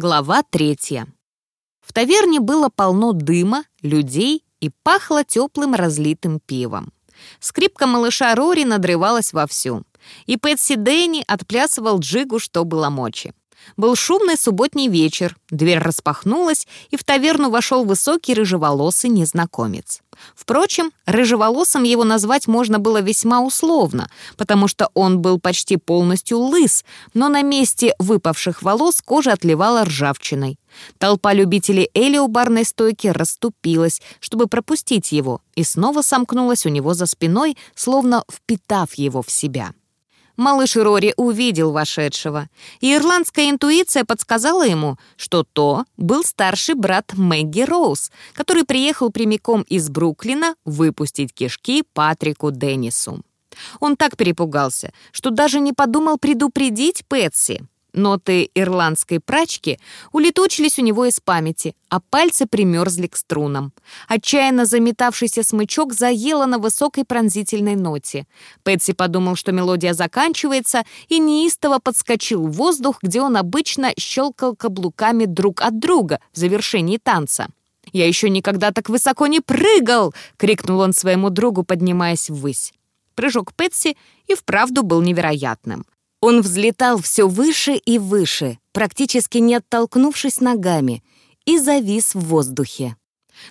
Глава третья. В таверне было полно дыма, людей и пахло теплым разлитым пивом. Скрипка малыша Рори надрывалась вовсю, и Пэтси Дэнни отплясывал джигу, что было мочи. Был шумный субботний вечер, дверь распахнулась, и в таверну вошел высокий рыжеволосый незнакомец. Впрочем, рыжеволосым его назвать можно было весьма условно, потому что он был почти полностью лыс, но на месте выпавших волос кожа отливала ржавчиной. Толпа любителей Эли у барной стойки расступилась, чтобы пропустить его, и снова сомкнулась у него за спиной, словно впитав его в себя. Малыш Рори увидел вошедшего, и ирландская интуиция подсказала ему, что то был старший брат Мэгги Роуз, который приехал прямиком из Бруклина выпустить кишки Патрику Деннису. Он так перепугался, что даже не подумал предупредить Пэтси. Ноты ирландской прачки улетучились у него из памяти, а пальцы примерзли к струнам. Отчаянно заметавшийся смычок заело на высокой пронзительной ноте. Пэтси подумал, что мелодия заканчивается, и неистово подскочил в воздух, где он обычно щелкал каблуками друг от друга в завершении танца. «Я еще никогда так высоко не прыгал!» — крикнул он своему другу, поднимаясь ввысь. Прыжок Пэтси и вправду был невероятным. Он взлетал все выше и выше, практически не оттолкнувшись ногами, и завис в воздухе.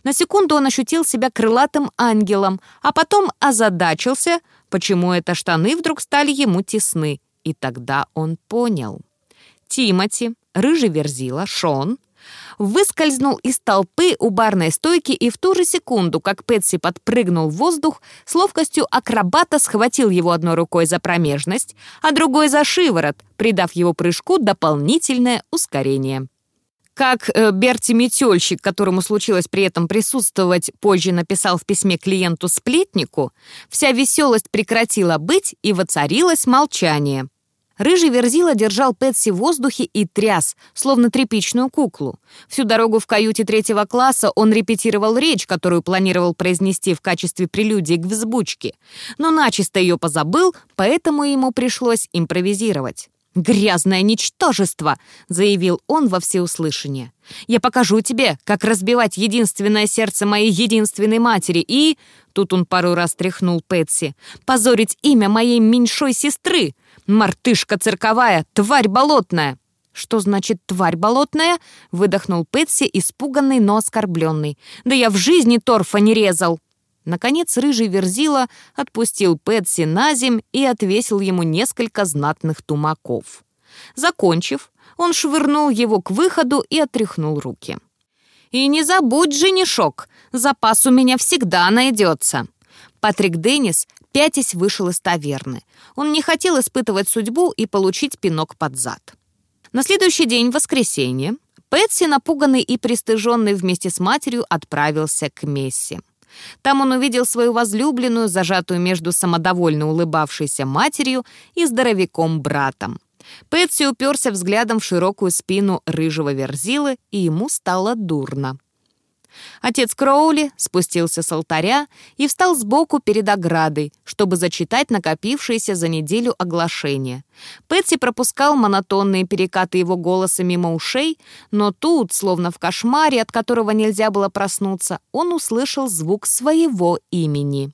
На секунду он ощутил себя крылатым ангелом, а потом озадачился, почему это штаны вдруг стали ему тесны, и тогда он понял. Тимати, Рыжий Верзила, Шон выскользнул из толпы у барной стойки и в ту же секунду, как Пэтси подпрыгнул в воздух, с ловкостью акробата схватил его одной рукой за промежность, а другой за шиворот, придав его прыжку дополнительное ускорение. Как э, Берти Метельщик, которому случилось при этом присутствовать, позже написал в письме клиенту-сплетнику, вся веселость прекратила быть и воцарилось молчание. Рыжий верзила держал Пэтси в воздухе и тряс, словно тряпичную куклу. Всю дорогу в каюте третьего класса он репетировал речь, которую планировал произнести в качестве прелюдии к взбучке. Но начисто ее позабыл, поэтому ему пришлось импровизировать. «Грязное ничтожество!» — заявил он во всеуслышание. «Я покажу тебе, как разбивать единственное сердце моей единственной матери и...» Тут он пару раз тряхнул Пэтси. «Позорить имя моей меньшой сестры! Мартышка цирковая, тварь болотная!» «Что значит «тварь болотная»?» — выдохнул Пэтси, испуганный, но оскорбленный. «Да я в жизни торфа не резал!» Наконец рыжий верзила отпустил Пэтси на земь и отвесил ему несколько знатных тумаков. Закончив, он швырнул его к выходу и отряхнул руки. «И не забудь, женишок, запас у меня всегда найдется!» Патрик Деннис, пятясь, вышел из таверны. Он не хотел испытывать судьбу и получить пинок под зад. На следующий день, в воскресенье, Пэтси, напуганный и пристыженный вместе с матерью, отправился к Месси. Там он увидел свою возлюбленную, зажатую между самодовольно улыбавшейся матерью и здоровяком-братом. Пэтси уперся взглядом в широкую спину рыжего верзилы, и ему стало дурно. Отец Кроули спустился с алтаря и встал сбоку перед оградой, чтобы зачитать накопившиеся за неделю оглашения. Пэтси пропускал монотонные перекаты его голоса мимо ушей, но тут, словно в кошмаре, от которого нельзя было проснуться, он услышал звук своего имени.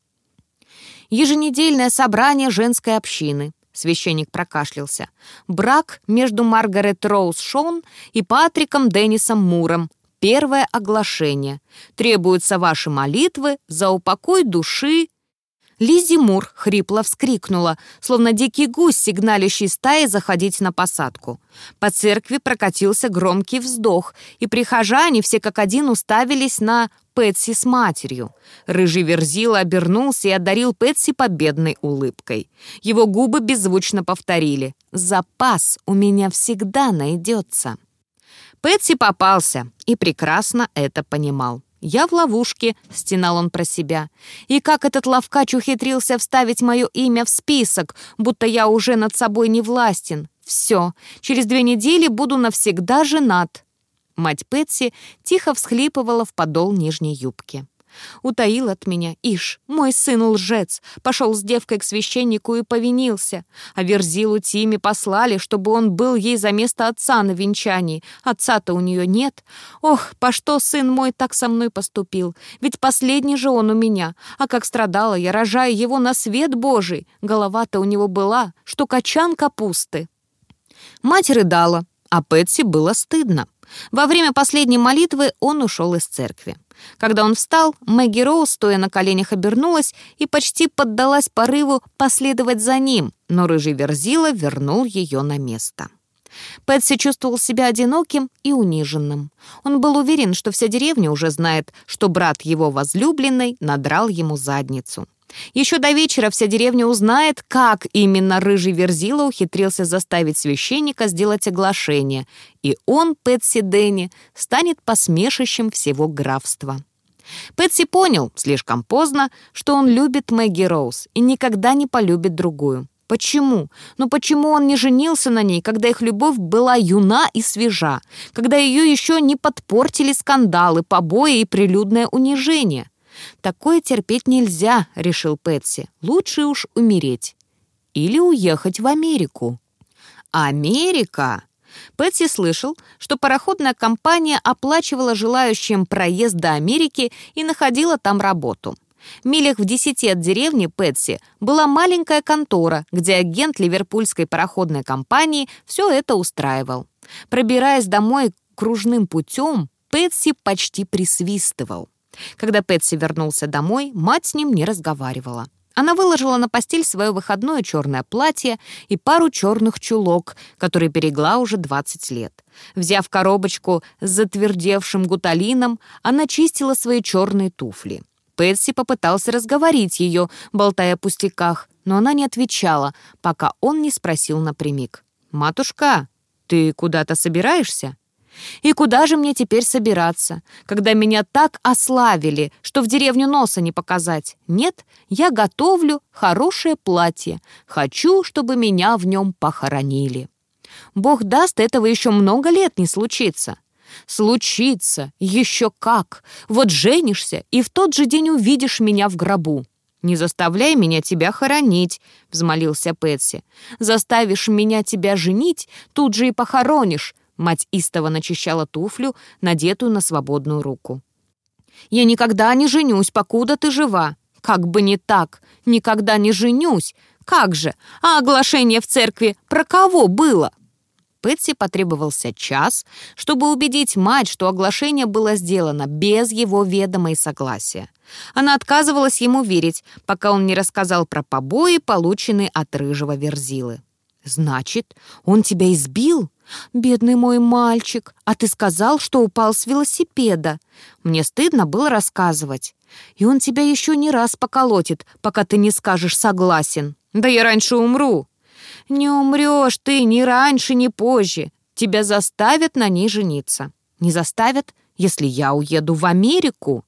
Еженедельное собрание женской общины. Священник прокашлялся. Брак между Маргарет Роуз Шон и Патриком Деннисом Муром, Первое оглашение. Требуются ваши молитвы за упокой души. Лизи Мур хрипло вскрикнула, словно дикий гусь, сигналящий стаи заходить на посадку. По церкви прокатился громкий вздох, и прихожане все как один уставились на Пэтси с матерью. Рыжий верзила обернулся и одарил Пэтси победной улыбкой. Его губы беззвучно повторили «Запас у меня всегда найдется». Пэтси попался и прекрасно это понимал. «Я в ловушке», — стенал он про себя. «И как этот ловкач ухитрился вставить мое имя в список, будто я уже над собой не властен. Все, через две недели буду навсегда женат». Мать Пэтси тихо всхлипывала в подол нижней юбки. Утаил от меня, ишь, мой сын лжец, пошел с девкой к священнику и повинился. А Верзилу Тиме послали, чтобы он был ей за место отца на венчании. Отца-то у нее нет. Ох, по что сын мой так со мной поступил? Ведь последний же он у меня. А как страдала я, рожая его на свет Божий. Голова-то у него была, что качан капусты. Мать рыдала, а Пэтси было стыдно. Во время последней молитвы он ушел из церкви. Когда он встал, Мэгги Роуз, стоя на коленях, обернулась и почти поддалась порыву последовать за ним, но рыжий верзила вернул ее на место. Пэтси чувствовал себя одиноким и униженным. Он был уверен, что вся деревня уже знает, что брат его возлюбленной надрал ему задницу. Еще до вечера вся деревня узнает, как именно рыжий Верзила ухитрился заставить священника сделать оглашение, и он, Пэтси Дэнни, станет посмешищем всего графства. Пэтси понял, слишком поздно, что он любит Мэгги Роуз и никогда не полюбит другую. Почему? Ну почему он не женился на ней, когда их любовь была юна и свежа, когда ее еще не подпортили скандалы, побои и прилюдное унижение? «Такое терпеть нельзя», — решил Пэтси. «Лучше уж умереть. Или уехать в Америку». «Америка!» Пэтси слышал, что пароходная компания оплачивала желающим проезд до Америки и находила там работу. Милях в десяти от деревни Пэтси была маленькая контора, где агент ливерпульской пароходной компании все это устраивал. Пробираясь домой кружным путем, Пэтси почти присвистывал. Когда Пэтси вернулся домой, мать с ним не разговаривала. Она выложила на постель свое выходное черное платье и пару черных чулок, которые берегла уже 20 лет. Взяв коробочку с затвердевшим гуталином, она чистила свои черные туфли. Пэтси попытался разговорить ее, болтая о пустяках, но она не отвечала, пока он не спросил напрямик. «Матушка, ты куда-то собираешься?» И куда же мне теперь собираться, когда меня так ославили, что в деревню носа не показать? Нет, я готовлю хорошее платье. Хочу, чтобы меня в нем похоронили. Бог даст, этого еще много лет не случится. Случится, еще как. Вот женишься, и в тот же день увидишь меня в гробу. «Не заставляй меня тебя хоронить», — взмолился Пэтси. «Заставишь меня тебя женить, тут же и похоронишь. Мать истово начищала туфлю, надетую на свободную руку. «Я никогда не женюсь, покуда ты жива. Как бы не так. Никогда не женюсь. Как же? А оглашение в церкви про кого было?» Пэтси потребовался час, чтобы убедить мать, что оглашение было сделано без его ведома и согласия. Она отказывалась ему верить, пока он не рассказал про побои, полученные от рыжего верзилы. «Значит, он тебя избил?» «Бедный мой мальчик, а ты сказал, что упал с велосипеда. Мне стыдно было рассказывать. И он тебя еще не раз поколотит, пока ты не скажешь «согласен». Да я раньше умру». «Не умрешь ты ни раньше, ни позже. Тебя заставят на ней жениться». «Не заставят, если я уеду в Америку.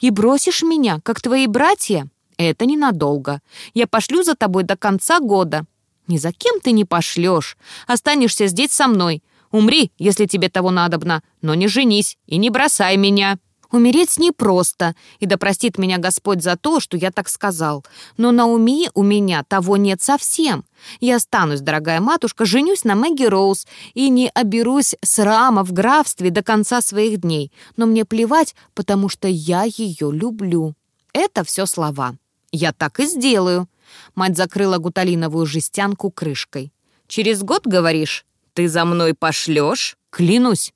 И бросишь меня, как твои братья?» «Это ненадолго. Я пошлю за тобой до конца года. Ни за кем ты не пошлешь. Останешься здесь со мной. Умри, если тебе того надобно, но не женись и не бросай меня. Умереть непросто, и да простит меня Господь за то, что я так сказал. Но на уме у меня того нет совсем. Я останусь, дорогая матушка, женюсь на Мэгги Роуз и не оберусь с Рама в графстве до конца своих дней. Но мне плевать, потому что я ее люблю. Это все слова. Я так и сделаю. Мать закрыла гуталиновую жестянку крышкой. «Через год, говоришь? Ты за мной пошлешь? Клянусь!»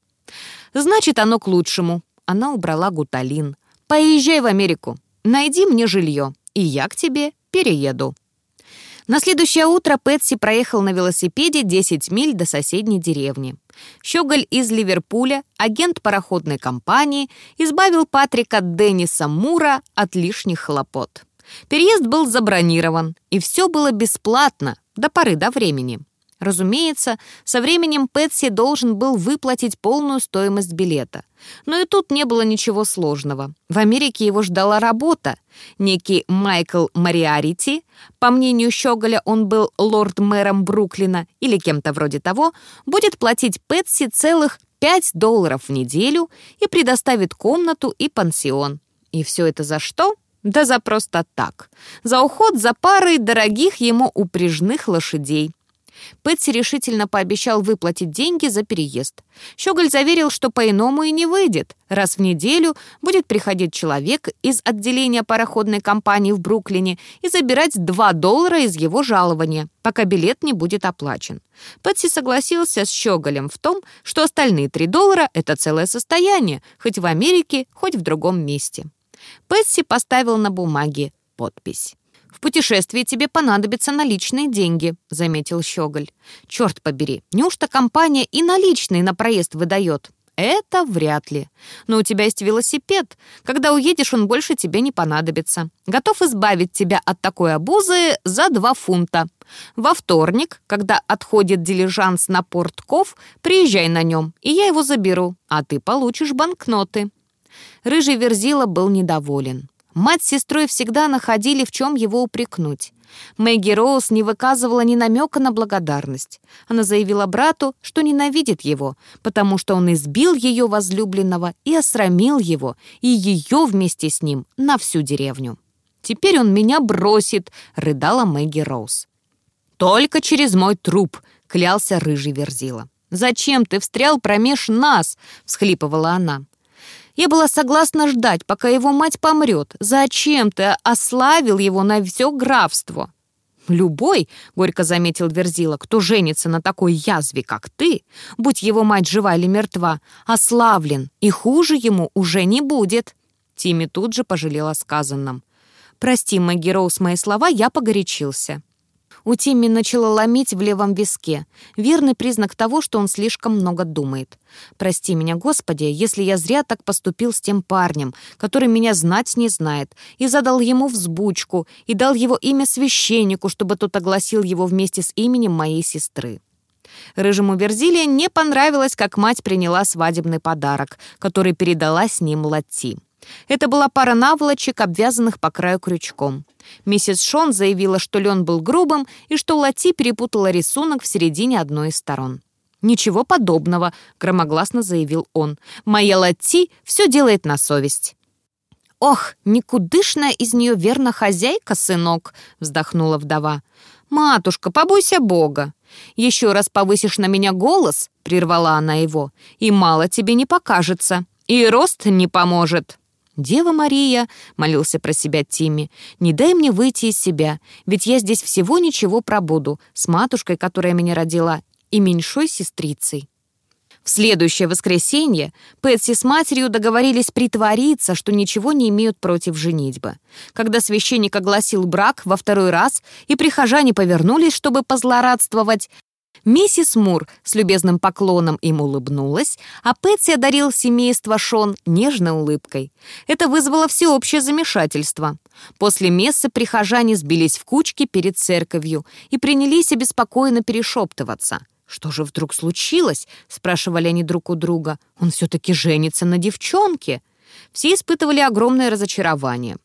«Значит, оно к лучшему». Она убрала гуталин. «Поезжай в Америку. Найди мне жилье, и я к тебе перееду». На следующее утро Пэтси проехал на велосипеде 10 миль до соседней деревни. Щеголь из Ливерпуля, агент пароходной компании, избавил Патрика Денниса Мура от лишних хлопот. Переезд был забронирован, и все было бесплатно до поры до времени. Разумеется, со временем Пэтси должен был выплатить полную стоимость билета. Но и тут не было ничего сложного. В Америке его ждала работа. Некий Майкл Мариарити, по мнению Щеголя, он был лорд-мэром Бруклина или кем-то вроде того, будет платить Пэтси целых 5 долларов в неделю и предоставит комнату и пансион. И все это за что? Да за просто так. За уход за парой дорогих ему упряжных лошадей. Пэтси решительно пообещал выплатить деньги за переезд. Щеголь заверил, что по-иному и не выйдет. Раз в неделю будет приходить человек из отделения пароходной компании в Бруклине и забирать 2 доллара из его жалования, пока билет не будет оплачен. Пэтси согласился с Щеголем в том, что остальные 3 доллара — это целое состояние, хоть в Америке, хоть в другом месте. Пэтси поставил на бумаге подпись. «В путешествии тебе понадобятся наличные деньги», — заметил Щеголь. «Черт побери, неужто компания и наличные на проезд выдает?» «Это вряд ли. Но у тебя есть велосипед. Когда уедешь, он больше тебе не понадобится. Готов избавить тебя от такой обузы за два фунта. Во вторник, когда отходит дилижанс на порт Ков, приезжай на нем, и я его заберу, а ты получишь банкноты». Рыжий Верзила был недоволен. Мать с сестрой всегда находили, в чем его упрекнуть. Мэгги Роуз не выказывала ни намека на благодарность. Она заявила брату, что ненавидит его, потому что он избил ее возлюбленного и осрамил его, и ее вместе с ним на всю деревню. «Теперь он меня бросит», — рыдала Мэгги Роуз. «Только через мой труп», — клялся рыжий Верзила. «Зачем ты встрял промеж нас?» — всхлипывала она. Я была согласна ждать, пока его мать помрет. Зачем ты ославил его на все графство?» «Любой», — горько заметил Верзила, «кто женится на такой язве, как ты, будь его мать жива или мертва, ославлен, и хуже ему уже не будет». Тимми тут же пожалел о сказанном. «Прости, Мэгги Роуз, мои слова, я погорячился». У Тимми начало ломить в левом виске. Верный признак того, что он слишком много думает. «Прости меня, Господи, если я зря так поступил с тем парнем, который меня знать не знает, и задал ему взбучку, и дал его имя священнику, чтобы тот огласил его вместе с именем моей сестры». Рыжему Верзиле не понравилось, как мать приняла свадебный подарок, который передала с ним Латти. Это была пара наволочек, обвязанных по краю крючком. Миссис Шон заявила, что лен был грубым и что Лати перепутала рисунок в середине одной из сторон. «Ничего подобного», — громогласно заявил он. «Моя Лати все делает на совесть». «Ох, никудышная из нее верно хозяйка, сынок», — вздохнула вдова. «Матушка, побойся Бога. Еще раз повысишь на меня голос», — прервала она его, «и мало тебе не покажется, и рост не поможет». «Дева Мария», — молился про себя Тимми, — «не дай мне выйти из себя, ведь я здесь всего ничего пробуду, с матушкой, которая меня родила, и меньшой сестрицей». В следующее воскресенье Пэтси с матерью договорились притвориться, что ничего не имеют против женитьбы. Когда священник огласил брак во второй раз, и прихожане повернулись, чтобы позлорадствовать, Миссис Мур с любезным поклоном им улыбнулась, а Пэтси одарил семейство Шон нежной улыбкой. Это вызвало всеобщее замешательство. После мессы прихожане сбились в кучки перед церковью и принялись обеспокоенно перешептываться. «Что же вдруг случилось?» — спрашивали они друг у друга. «Он все-таки женится на девчонке». Все испытывали огромное разочарование.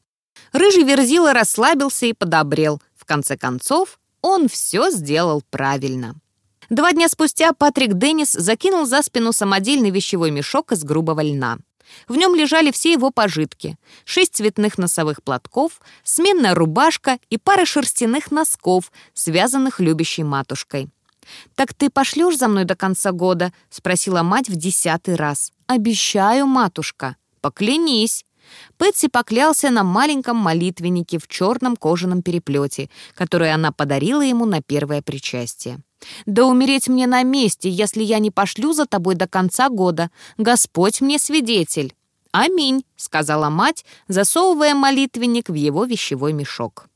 Рыжий Верзила расслабился и подобрел. В конце концов, он все сделал правильно. Два дня спустя Патрик Деннис закинул за спину самодельный вещевой мешок из грубого льна. В нем лежали все его пожитки. Шесть цветных носовых платков, сменная рубашка и пара шерстяных носков, связанных любящей матушкой. «Так ты пошлешь за мной до конца года?» — спросила мать в десятый раз. «Обещаю, матушка». «Поклянись». Пэтси поклялся на маленьком молитвеннике в черном кожаном переплете, который она подарила ему на первое причастие. Да умереть мне на месте, если я не пошлю за тобой до конца года. Господь мне свидетель». «Аминь», — сказала мать, засовывая молитвенник в его вещевой мешок.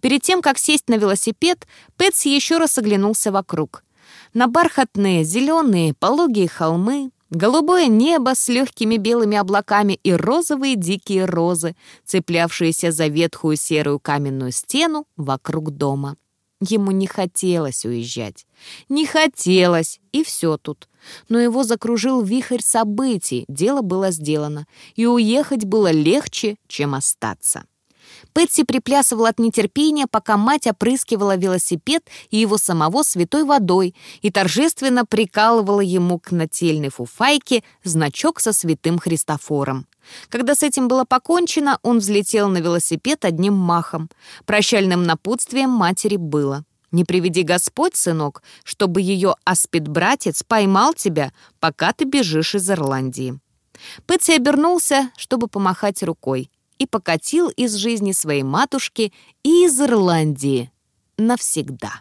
Перед тем, как сесть на велосипед, Пэтси еще раз оглянулся вокруг. На бархатные, зеленые, пологие холмы, голубое небо с легкими белыми облаками и розовые дикие розы, цеплявшиеся за ветхую серую каменную стену вокруг дома. Ему не хотелось уезжать. Не хотелось, и все тут. Но его закружил вихрь событий, дело было сделано, и уехать было легче, чем остаться. Пэтси приплясывала от нетерпения, пока мать опрыскивала велосипед и его самого святой водой и торжественно прикалывала ему к нательной фуфайке значок со святым Христофором. Когда с этим было покончено, он взлетел на велосипед одним махом. Прощальным напутствием матери было. «Не приведи Господь, сынок, чтобы ее аспид-братец поймал тебя, пока ты бежишь из Ирландии». Пэтси обернулся, чтобы помахать рукой, и покатил из жизни своей матушки и из Ирландии навсегда.